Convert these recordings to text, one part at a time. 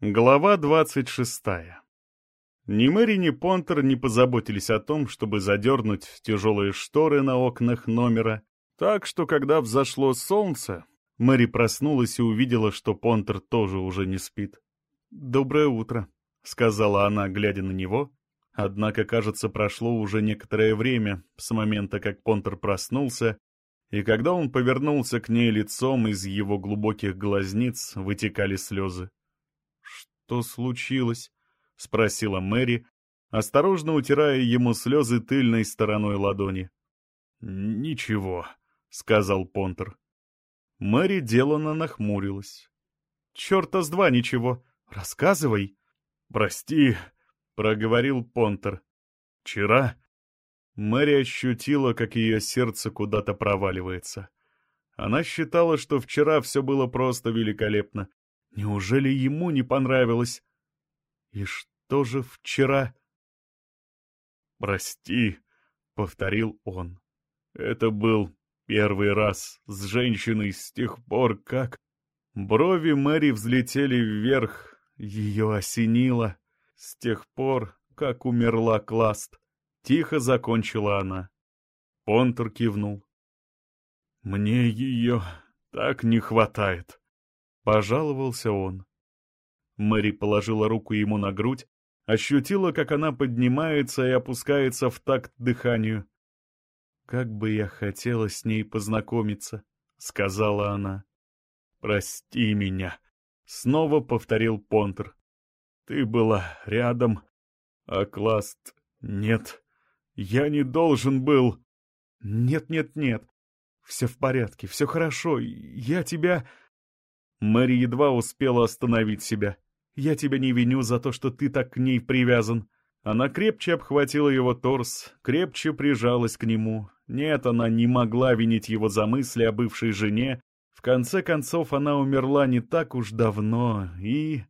Глава двадцать шестая. Ни Мэри, ни Понтер не позаботились о том, чтобы задернуть тяжелые шторы на окнах номера, так что, когда взошло солнце, Мэри проснулась и увидела, что Понтер тоже уже не спит. «Доброе утро», — сказала она, глядя на него. Однако, кажется, прошло уже некоторое время с момента, как Понтер проснулся, и когда он повернулся к ней лицом, из его глубоких глазниц вытекали слезы. «Что случилось?» — спросила Мэри, осторожно утирая ему слезы тыльной стороной ладони. «Ничего», — сказал Понтер. Мэри деланно нахмурилась. «Черта с два ничего. Рассказывай». «Прости», — проговорил Понтер. «Вчера...» Мэри ощутила, как ее сердце куда-то проваливается. Она считала, что вчера все было просто великолепно. Неужели ему не понравилось? И что же вчера? «Прости», — повторил он. «Это был первый раз с женщиной с тех пор, как...» Брови Мэри взлетели вверх, ее осенило. С тех пор, как умерла Класт. Тихо закончила она. Понтер кивнул. «Мне ее так не хватает», — пожаловался он. Мэри положила руку ему на грудь, ощутила, как она поднимается и опускается в такт дыханию. «Как бы я хотела с ней познакомиться», — сказала она. «Прости меня», — снова повторил Понтер. «Ты была рядом, а Класт нет. Я не должен был...» «Нет-нет-нет, все в порядке, все хорошо, я тебя...» Мэри едва успела остановить себя. Я тебя не виню за то, что ты так к ней привязан». Она крепче обхватила его торс, крепче прижалась к нему. Нет, она не могла винить его за мысли о бывшей жене. В конце концов, она умерла не так уж давно, и...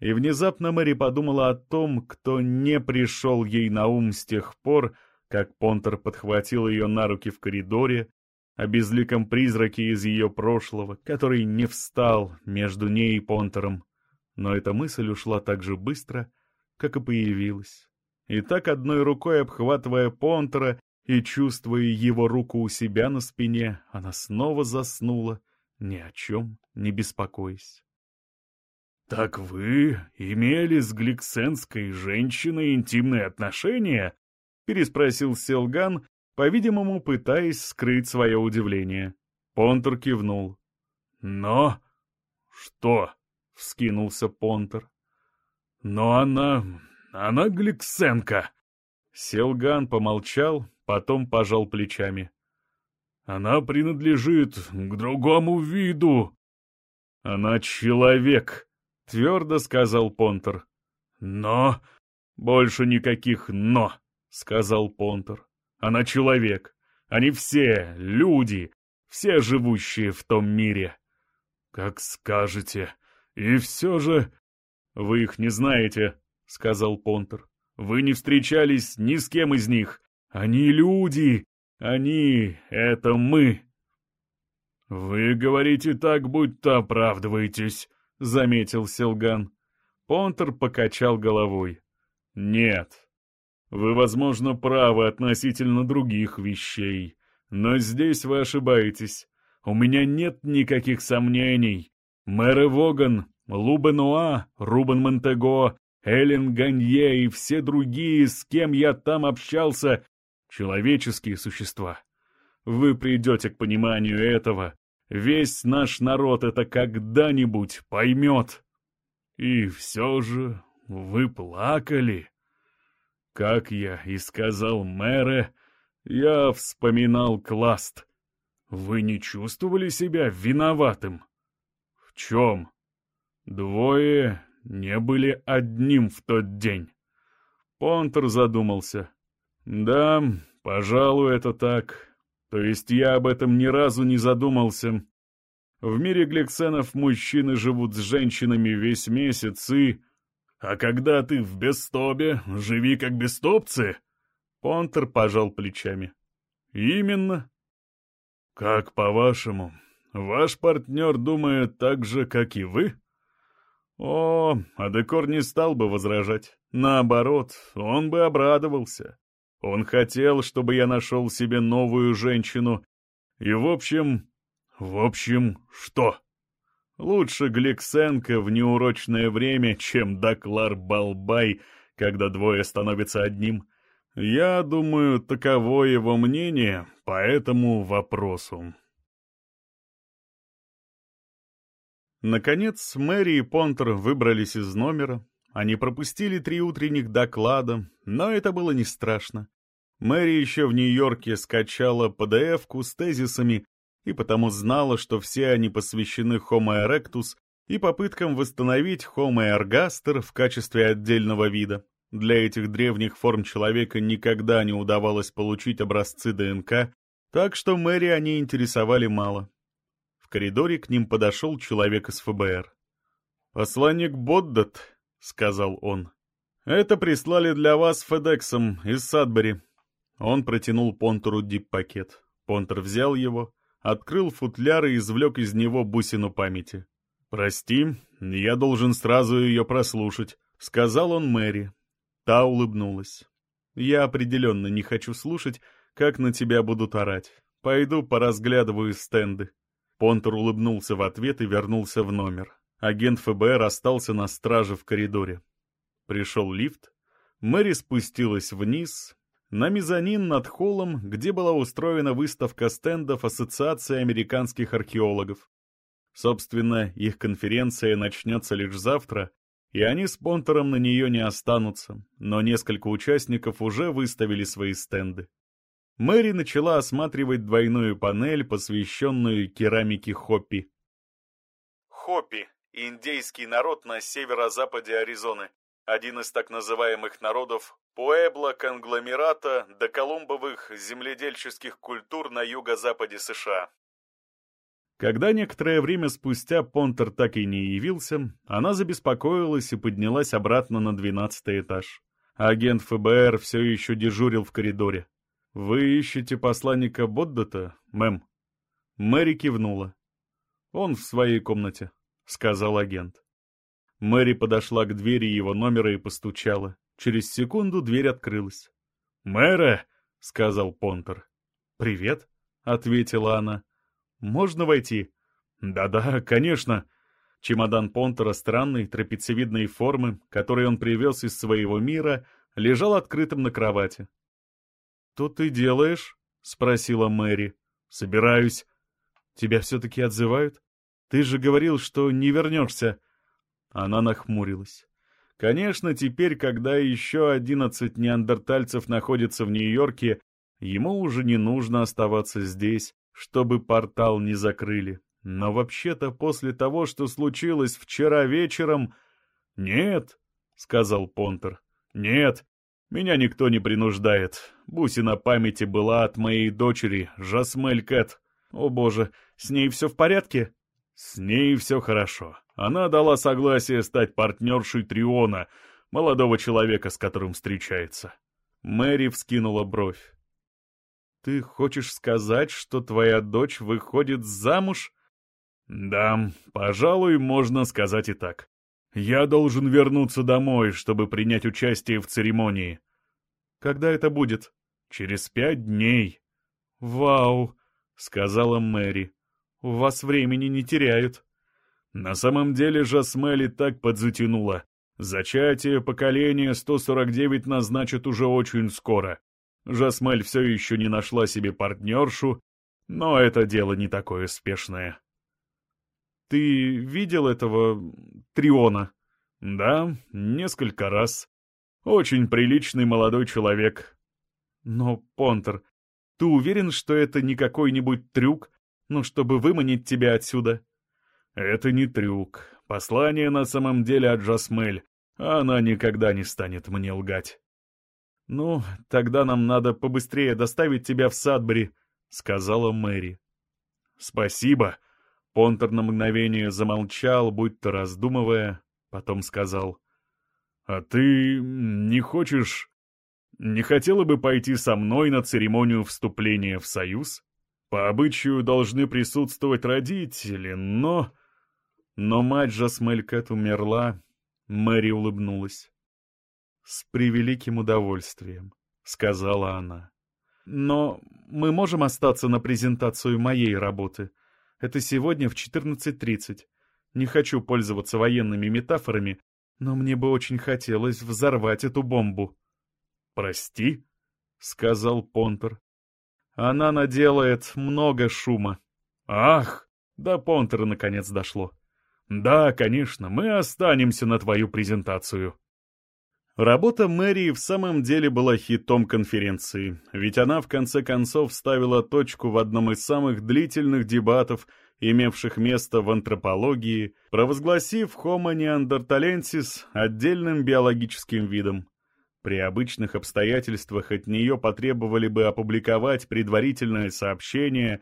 И внезапно Мэри подумала о том, кто не пришел ей на ум с тех пор, как Понтер подхватил ее на руки в коридоре, о безликом призраке из ее прошлого, который не встал между ней и Понтером. Но эта мысль ушла так же быстро, как и появилась. И так одной рукой обхватывая Понтера и чувствуя его руку у себя на спине, она снова заснула, ни о чем не беспокоясь. «Так вы имели с гликсенской женщиной интимные отношения?» — переспросил Селган, по-видимому, пытаясь скрыть свое удивление. Понтер кивнул. «Но...» «Что?» — вскинулся Понтер. «Но она... она Гликсенко!» Селган помолчал, потом пожал плечами. «Она принадлежит к другому виду!» «Она человек!» — твердо сказал Понтер. «Но...» «Больше никаких «но», — сказал Понтер. «Она человек. Они все люди, все живущие в том мире». «Как скажете», «И все же...» «Вы их не знаете», — сказал Понтер. «Вы не встречались ни с кем из них. Они люди. Они — это мы». «Вы говорите так, будто оправдываетесь», — заметил Селган. Понтер покачал головой. «Нет. Вы, возможно, правы относительно других вещей. Но здесь вы ошибаетесь. У меня нет никаких сомнений. Мэр Воган, Лубенуа, Рубен Монтего, Эллен Ганье и все другие, с кем я там общался, человеческие существа. Вы придете к пониманию этого. Весь наш народ это когда-нибудь поймет. И все же вы плакали. Как я и сказал мэре, я вспоминал Класт. Вы не чувствовали себя виноватым? чем? Двое не были одним в тот день. Понтер задумался. Да, пожалуй, это так. То есть я об этом ни разу не задумался. В мире гликсенов мужчины живут с женщинами весь месяц и... А когда ты в Бестобе, живи как бестопцы? Понтер пожал плечами. Именно. Как по-вашему, Ваш партнер думает так же, как и вы? О, Адекор не стал бы возражать. Наоборот, он бы обрадовался. Он хотел, чтобы я нашел себе новую женщину. И в общем... В общем, что? Лучше Гликсенко в неурочное время, чем Даклар Балбай, когда двое становятся одним. Я думаю, таково его мнение по этому вопросу. Наконец, Мэри и Понтер выбрались из номера. Они пропустили три утренних доклада, но это было не страшно. Мэри еще в Нью-Йорке скачала PDF-ку с тезисами и потому знала, что все они посвящены Homo erectus и попыткам восстановить Homo ergaster в качестве отдельного вида. Для этих древних форм человека никогда не удавалось получить образцы ДНК, так что Мэри они интересовали мало. В коридоре к ним подошел человек из ФБР. «Посланник Боддат», — сказал он. «Это прислали для вас Федексом из Садбери». Он протянул Понтеру дип-пакет. Понтер взял его, открыл футляр и извлек из него бусину памяти. «Прости, я должен сразу ее прослушать», — сказал он Мэри. Та улыбнулась. «Я определенно не хочу слушать, как на тебя будут орать. Пойду поразглядываю стенды». Понтер улыбнулся в ответ и вернулся в номер. Агент ФБР остался на страже в коридоре. Пришел лифт. Мэри спустилась вниз, на мезонин над холлом, где была устроена выставка стендов Ассоциации американских археологов. Собственно, их конференция начнется лишь завтра, и они с Понтером на нее не останутся, но несколько участников уже выставили свои стенды. Мэри начала осматривать двойную панель, посвященную керамике Хоппи. Хоппи — индейский народ на северо-западе Аризоны, один из так называемых народов Пуэбло-конгломерата до колумбовых земледельческих культур на юго-западе США. Когда некоторое время спустя Понтер так и не явился, она забеспокоилась и поднялась обратно на двенадцатый этаж. Агент ФБР все еще дежурил в коридоре. «Вы ищете посланника Боддата, мэм?» Мэри кивнула. «Он в своей комнате», — сказал агент. Мэри подошла к двери его номера и постучала. Через секунду дверь открылась. «Мэра!» — сказал Понтер. «Привет», — ответила она. «Можно войти?» «Да-да, конечно». Чемодан Понтера странной трапециевидной формы, который он привез из своего мира, лежал открытым на кровати. «Что ты делаешь?» — спросила Мэри. «Собираюсь». «Тебя все-таки отзывают? Ты же говорил, что не вернешься». Она нахмурилась. Конечно, теперь, когда еще одиннадцать неандертальцев находятся в Нью-Йорке, ему уже не нужно оставаться здесь, чтобы портал не закрыли. Но вообще-то после того, что случилось вчера вечером... «Нет», — сказал Понтер, — «нет, меня никто не принуждает. Бусина памяти была от моей дочери, Жасмель Кэт. О боже, с ней все в порядке? С ней все хорошо. Она дала согласие стать партнершей Триона, молодого человека, с которым встречается. Мэри вскинула бровь. «Ты хочешь сказать, что твоя дочь выходит замуж?» «Да, пожалуй, можно сказать и так. Я должен вернуться домой, чтобы принять участие в церемонии. Когда это будет? Через пять дней. Вау, сказала Мэри. У вас времени не теряют. На самом деле Жасмели так подзатянула. Зачатие поколения 149 назначат уже очень скоро. Жасмель все еще не нашла себе партнершу, но это дело не такое спешное. «Ты видел этого Триона?» «Да, несколько раз. Очень приличный молодой человек». «Но, Понтер, ты уверен, что это не какой-нибудь трюк, ну, чтобы выманить тебя отсюда?» «Это не трюк. Послание на самом деле от Жасмель. Она никогда не станет мне лгать». «Ну, тогда нам надо побыстрее доставить тебя в Садбери», — сказала Мэри. «Спасибо», Понтер на мгновение замолчал, будто раздумывая, потом сказал. «А ты не хочешь... не хотела бы пойти со мной на церемонию вступления в Союз? По обычаю должны присутствовать родители, но...» Но мать Жасмель Кэт умерла, Мэри улыбнулась. «С превеликим удовольствием», — сказала она. «Но мы можем остаться на презентацию моей работы. Это сегодня в 14.30. Не хочу пользоваться военными метафорами, но мне бы очень хотелось взорвать эту бомбу». «Прости?» — сказал Понтер. «Она наделает много шума». «Ах!» — до Понтера наконец дошло. «Да, конечно, мы останемся на твою презентацию». Работа мэрии в самом деле была хитом конференции, ведь она в конце концов ставила точку в одном из самых длительных дебатов, имевших место в антропологии, провозгласив Homo neanderthalensis отдельным биологическим видом. При обычных обстоятельствах от нее потребовали бы опубликовать предварительное сообщение,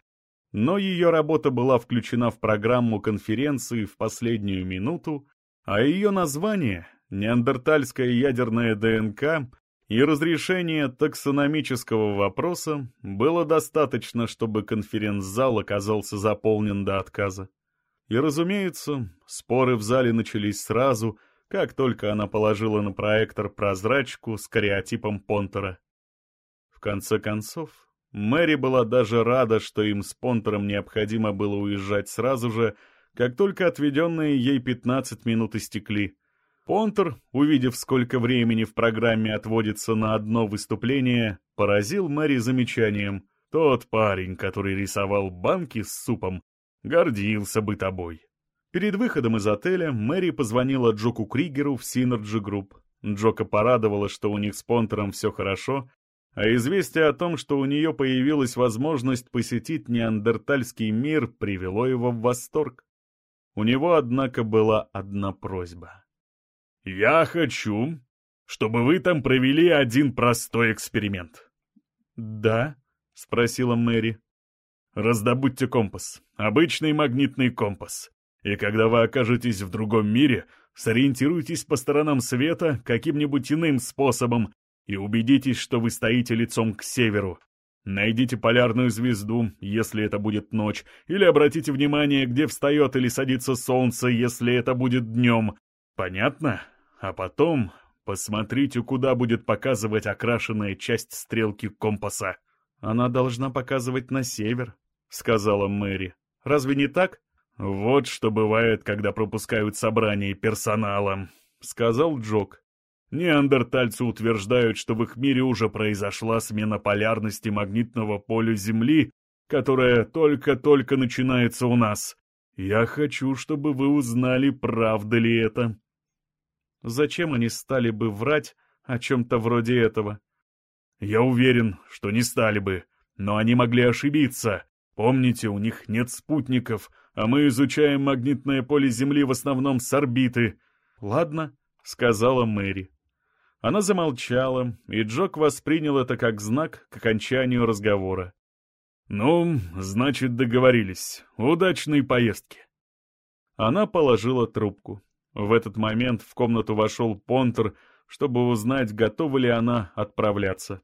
но ее работа была включена в программу конференции в последнюю минуту, а ее название неандертальская ядерная ДНК и разрешение таксономического вопроса было достаточно, чтобы конференц-зал оказался заполнен до отказа. И, разумеется, споры в зале начались сразу, как только она положила на проектор прозрачку с кариотипом Понтера. В конце концов, Мэри была даже рада, что им с Понтером необходимо было уезжать сразу же, как только отведенные ей 15 минут истекли — Понтер, увидев, сколько времени в программе отводится на одно выступление, поразил Мэри замечанием. «Тот парень, который рисовал банки с супом, гордился бы тобой». Перед выходом из отеля Мэри позвонила Джоку Кригеру в Synergy Group. Джока порадовала, что у них с Понтером все хорошо, а известие о том, что у нее появилась возможность посетить неандертальский мир, привело его в восторг. У него, однако, была одна просьба. «Я хочу, чтобы вы там провели один простой эксперимент». «Да?» — спросила Мэри. «Раздобудьте компас, обычный магнитный компас, и когда вы окажетесь в другом мире, сориентируйтесь по сторонам света каким-нибудь иным способом и убедитесь, что вы стоите лицом к северу. Найдите полярную звезду, если это будет ночь, или обратите внимание, где встает или садится солнце, если это будет днем. Понятно?» А потом посмотрите, куда будет показывать окрашенная часть стрелки компаса. Она должна показывать на север, сказала Мэри. Разве не так? Вот что бывает, когда пропускают собрание персонала, сказал Джок. Неандертальцы утверждают, что в их мире уже произошла смена полярности магнитного поля Земли, которая только-только начинается у нас. Я хочу, чтобы вы узнали, правда ли это. Зачем они стали бы врать о чем-то вроде этого? Я уверен, что не стали бы, но они могли ошибиться. Помните, у них нет спутников, а мы изучаем магнитное поле Земли в основном с орбиты. Ладно, сказала Мэри. Она замолчала, и Джок воспринял это как знак к окончанию разговора. «Ну, значит, договорились. Удачной поездки». Она положила трубку. В этот момент в комнату вошел Понтер, чтобы узнать, готова ли она отправляться.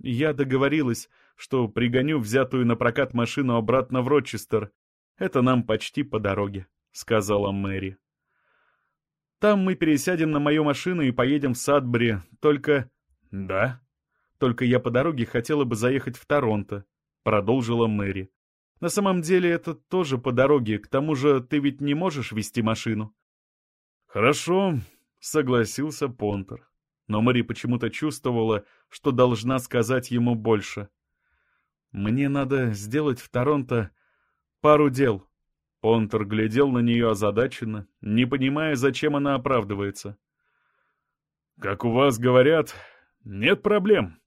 «Я договорилась, что пригоню взятую на прокат машину обратно в Рочестер. Это нам почти по дороге», — сказала Мэри. «Там мы пересядем на мою машину и поедем в Садбери, только...» «Да?» «Только я по дороге хотела бы заехать в Торонто», — продолжила Мэри. «На самом деле это тоже по дороге, к тому же ты ведь не можешь вести машину». «Хорошо», — согласился Понтер. Но Мари почему-то чувствовала, что должна сказать ему больше. «Мне надо сделать в Торонто пару дел». Понтер глядел на нее озадаченно, не понимая, зачем она оправдывается. «Как у вас говорят, нет проблем».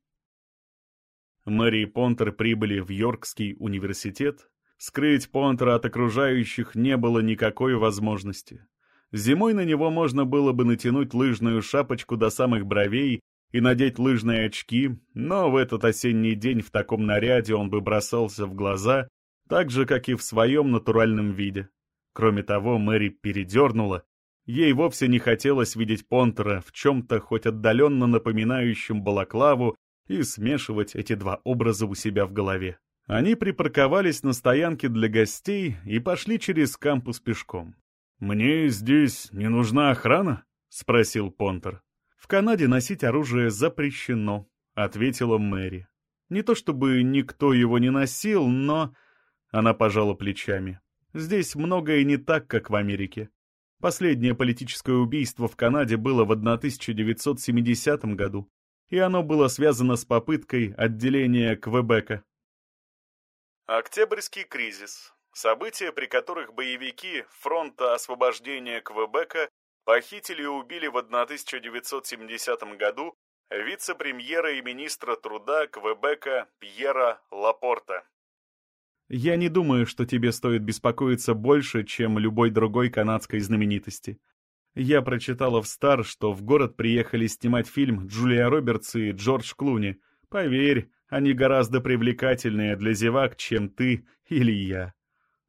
Мэри и Понтер прибыли в Йоркский университет. Скрыть Понтера от окружающих не было никакой возможности. Зимой на него можно было бы натянуть лыжную шапочку до самых бровей и надеть лыжные очки, но в этот осенний день в таком наряде он бы бросался в глаза, так же, как и в своем натуральном виде. Кроме того, Мэри передернула. Ей вовсе не хотелось видеть Понтера в чем-то хоть отдаленно напоминающем балаклаву и смешивать эти два образа у себя в голове. Они припарковались на стоянке для гостей и пошли через кампус пешком. «Мне здесь не нужна охрана?» — спросил Понтер. «В Канаде носить оружие запрещено», — ответила Мэри. «Не то чтобы никто его не носил, но...» Она пожала плечами. «Здесь многое не так, как в Америке. Последнее политическое убийство в Канаде было в 1970 году, и оно было связано с попыткой отделения Квебека. Октябрьский кризис. События, при которых боевики Фронта освобождения Квебека похитили и убили в 1970 году вице-премьера и министра труда Квебека Пьера Лапорта. Я не думаю, что тебе стоит беспокоиться больше, чем любой другой канадской знаменитости. Я прочитала в Стар, что в город приехали снимать фильм Джулия Робертс и Джордж Клуни. Поверь, они гораздо привлекательнее для зевак, чем ты или я.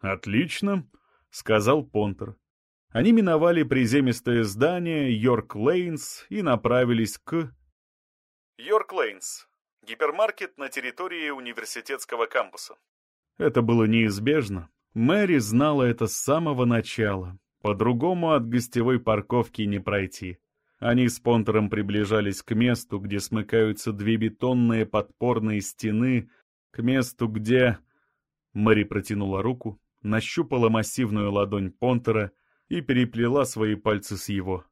«Отлично», — сказал Понтер. Они миновали приземистое здание Йорк Лейнс и направились к... Йорк Лейнс. Гипермаркет на территории университетского кампуса. Это было неизбежно. Мэри знала это с самого начала. По-другому от гостевой парковки не пройти. Они с Понтером приближались к месту, где смыкаются две бетонные подпорные стены, к месту, где... Мэри протянула руку, нащупала массивную ладонь Понтера и переплела свои пальцы с его.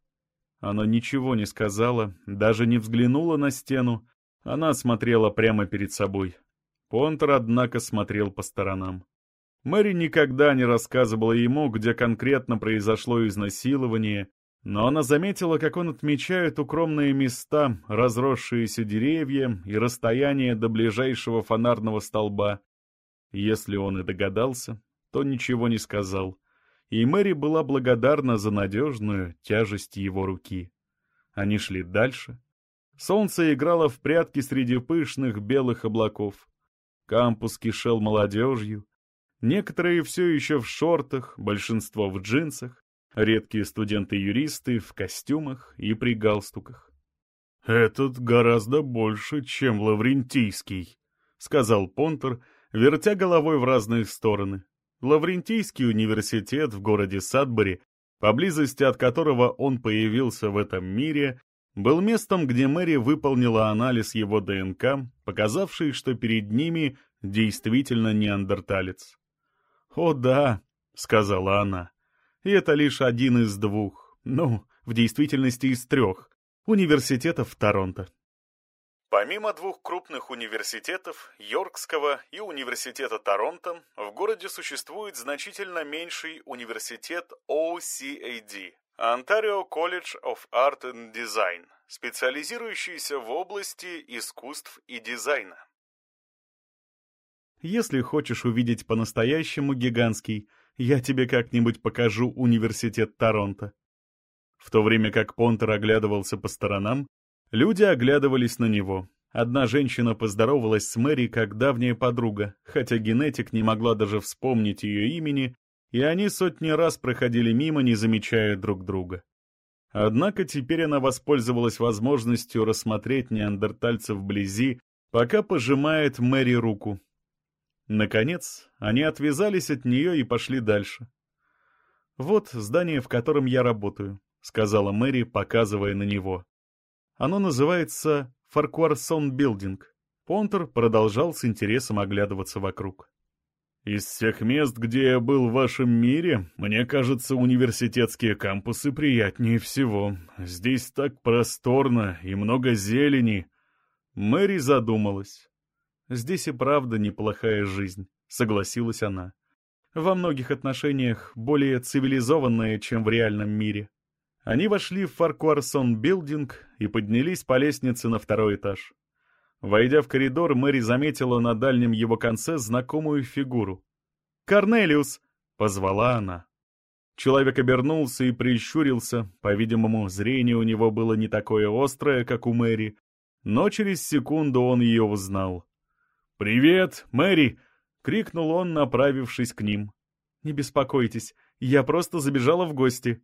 Она ничего не сказала, даже не взглянула на стену, она смотрела прямо перед собой. Понтер, однако, смотрел по сторонам. Мэри никогда не рассказывала ему, где конкретно произошло изнасилование, но она заметила, как он отмечает укромные места, разросшиеся деревья и расстояние до ближайшего фонарного столба. Если он и догадался, то ничего не сказал, и Мэри была благодарна за надежную тяжесть его руки. Они шли дальше. Солнце играло в прятки среди пышных белых облаков. Кампус кишел молодежью. Некоторые все еще в шортах, большинство в джинсах, редкие студенты-юристы в костюмах и при галстуках. «Этот гораздо больше, чем Лаврентийский», — сказал Понтер, вертя головой в разные стороны. Лаврентийский университет в городе Садбери, поблизости от которого он появился в этом мире, был местом, где Мэри выполнила анализ его ДНК, показавший, что перед ними действительно неандерталец. «О да», — сказала она, — «и это лишь один из двух, ну, в действительности из трех, университетов Торонто». Помимо двух крупных университетов, Йоркского и Университета Торонто, в городе существует значительно меньший университет OCAD Ontario College of Art and Design, специализирующийся в области искусств и дизайна. Если хочешь увидеть по-настоящему гигантский, я тебе как-нибудь покажу университет Торонто. В то время как Понтер оглядывался по сторонам, люди оглядывались на него. Одна женщина поздоровалась с Мэри как давняя подруга, хотя генетик не могла даже вспомнить ее имени и они сотни раз проходили мимо, не замечая друг друга. Однако теперь она воспользовалась возможностью рассмотреть неандертальцев вблизи, пока пожимает Мэри руку. Наконец, они отвязались от нее и пошли дальше. «Вот здание, в котором я работаю», — сказала Мэри, показывая на него. «Оно называется Фаркуарсон Билдинг». Понтер продолжал с интересом оглядываться вокруг. Из всех мест, где я был в вашем мире, мне кажется, университетские кампусы приятнее всего. Здесь так просторно и много зелени. Мэри задумалась. Здесь и правда неплохая жизнь, согласилась она. Во многих отношениях более цивилизованная, чем в реальном мире. Они вошли в Фаркуарсон Билдинг и поднялись по лестнице на второй этаж. Войдя в коридор, Мэри заметила на дальнем его конце знакомую фигуру. «Корнелиус!» — позвала она. Человек обернулся и прищурился, по-видимому, зрение у него было не такое острое, как у Мэри, но через секунду он ее узнал. «Привет, Мэри!» — крикнул он, направившись к ним. «Не беспокойтесь, я просто забежала в гости».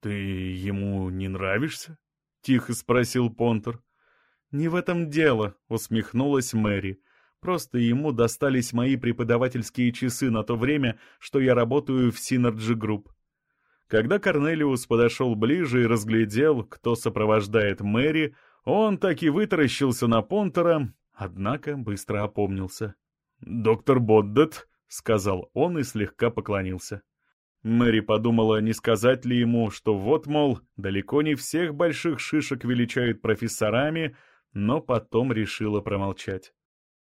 «Ты ему не нравишься?» — тихо спросил Понтер. «Не в этом дело», — усмехнулась Мэри. «Просто ему достались мои преподавательские часы на то время, что я работаю в Synergy Group. Когда Корнелиус подошел ближе и разглядел, кто сопровождает Мэри, он так и вытаращился на Понтера, однако быстро опомнился. «Доктор Боддет», — сказал он и слегка поклонился. Мэри подумала, не сказать ли ему, что вот, мол, далеко не всех больших шишек величают профессорами, но потом решила промолчать.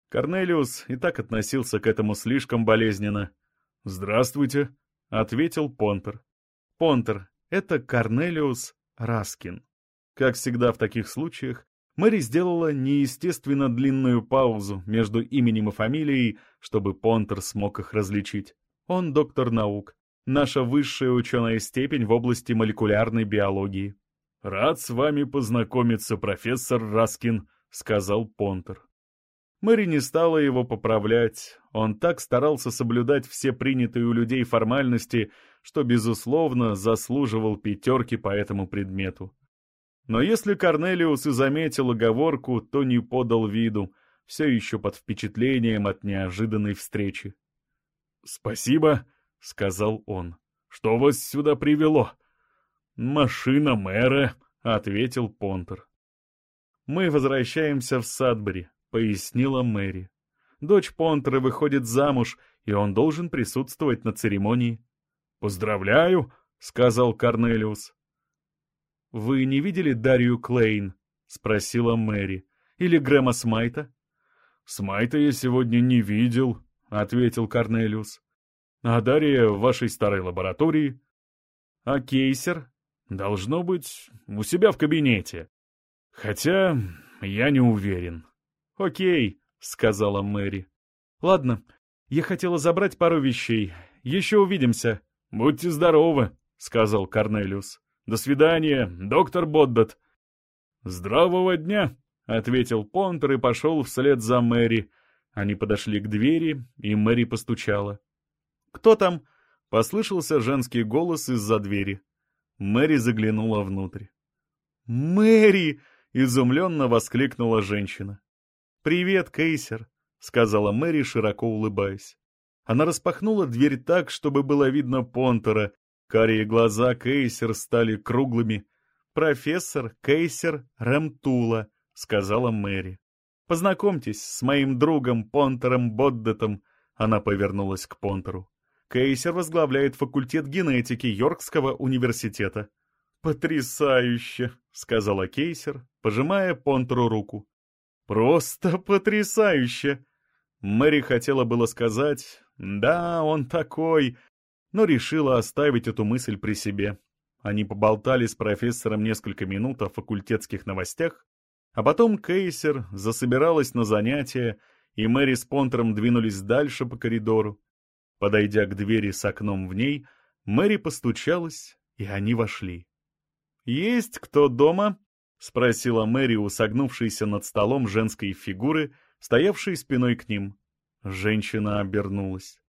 Корнелиус и так относился к этому слишком болезненно. «Здравствуйте», — ответил Понтер. Понтер — это Корнелиус Раскин. Как всегда в таких случаях, Мэри сделала неестественно длинную паузу между именем и фамилией, чтобы Понтер смог их различить. Он доктор наук, наша высшая ученая степень в области молекулярной биологии. «Рад с вами познакомиться, профессор Раскин», — сказал Понтер. Мэри не стала его поправлять. Он так старался соблюдать все принятые у людей формальности, что, безусловно, заслуживал пятерки по этому предмету. Но если Корнелиус и заметил оговорку, то не подал виду, все еще под впечатлением от неожиданной встречи. «Спасибо», — сказал он. «Что вас сюда привело?» «Машина мэра», — ответил Понтер. «Мы возвращаемся в Садбери», — пояснила Мэри. «Дочь Понтера выходит замуж, и он должен присутствовать на церемонии». «Поздравляю», — сказал Корнелиус. «Вы не видели Дарью Клейн?» — спросила Мэри. «Или Грэма Смайта?» «Смайта я сегодня не видел», — ответил Корнелиус. «А Дарья в вашей старой лаборатории?» «А Кейсер?» «Должно быть, у себя в кабинете. Хотя я не уверен». «Окей», — сказала Мэри. «Ладно, я хотела забрать пару вещей. Еще увидимся». «Будьте здоровы», — сказал Корнелиус. До свидания, доктор Боддат. Здравого дня, ответил Понтер и пошел вслед за Мэри. Они подошли к двери, и Мэри постучала. «Кто там?» — послышался женский голос из-за двери. Мэри заглянула внутрь. «Мэри!» — изумленно воскликнула женщина. «Привет, Кейсер!» — сказала Мэри, широко улыбаясь. Она распахнула дверь так, чтобы было видно Понтера, Карие глаза Кейсер стали круглыми. «Профессор Кейсер Рамтула», — сказала Мэри. «Познакомьтесь с моим другом Понтером Боддетом», — она повернулась к Понтеру. Кейсер возглавляет факультет генетики Йоркского университета. «Потрясающе!» — сказала Кейсер, пожимая Понтеру руку. «Просто потрясающе!» Мэри хотела было сказать «Да, он такой», но решила оставить эту мысль при себе. Они поболтали с профессором несколько минут о факультетских новостях, а потом Кейсер засобиралась на занятия, и Мэри с Понтером двинулись дальше по коридору. Подойдя к двери с окном в ней, Мэри постучалась, и они вошли. «Есть кто дома?» — спросила Мэри у согнувшейся над столом женской фигуры, стоявшей спиной к ним. Женщина обернулась.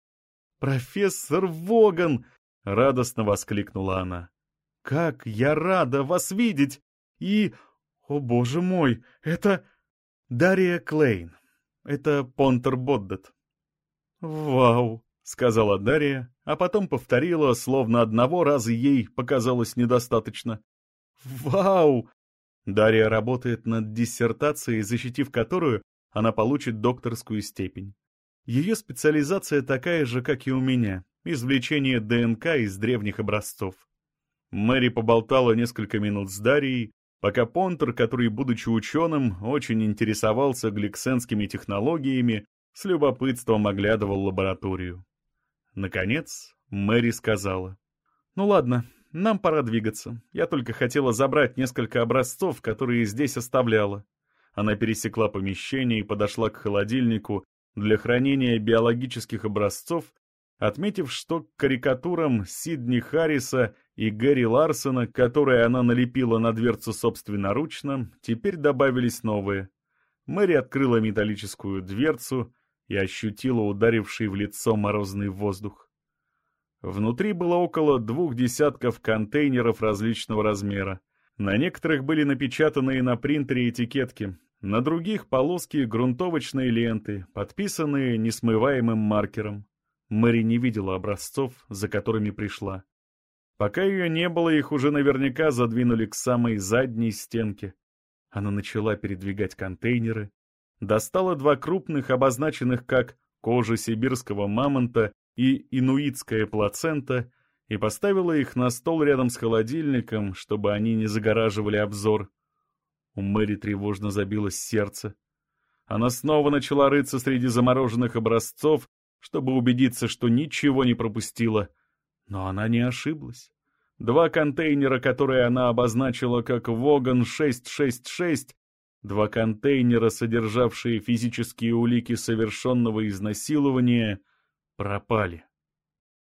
«Профессор Воган!» — радостно воскликнула она. «Как я рада вас видеть! И... О, боже мой, это... Дарья Клейн. Это Понтер Боддет». «Вау!» — сказала Дарья, а потом повторила, словно одного раза ей показалось недостаточно. «Вау!» Дарья работает над диссертацией, защитив которую она получит докторскую степень. Ее специализация такая же, как и у меня — извлечение ДНК из древних образцов. Мэри поболтала несколько минут с Дарьей, пока Понтер, который, будучи ученым, очень интересовался гликсенскими технологиями, с любопытством оглядывал лабораторию. Наконец, Мэри сказала. «Ну ладно, нам пора двигаться. Я только хотела забрать несколько образцов, которые здесь оставляла». Она пересекла помещение и подошла к холодильнику, для хранения биологических образцов, отметив, что к карикатурам Сидни Харриса и Гэри Ларсона, которые она налепила на дверцу собственноручно, теперь добавились новые. Мэри открыла металлическую дверцу и ощутила ударивший в лицо морозный воздух. Внутри было около двух десятков контейнеров различного размера. На некоторых были напечатанные на принтере этикетки, на других полоски грунтовочной ленты, подписанные несмываемым маркером. Мэри не видела образцов, за которыми пришла. Пока ее не было, их уже наверняка задвинули к самой задней стенке. Она начала передвигать контейнеры, достала два крупных, обозначенных как кожа сибирского мамонта и инуитская плацента, и поставила их на стол рядом с холодильником, чтобы они не загораживали обзор. У Мэри тревожно забилось сердце. Она снова начала рыться среди замороженных образцов, чтобы убедиться, что ничего не пропустила. Но она не ошиблась. Два контейнера, которые она обозначила как «Воган-666», два контейнера, содержавшие физические улики совершенного изнасилования, пропали.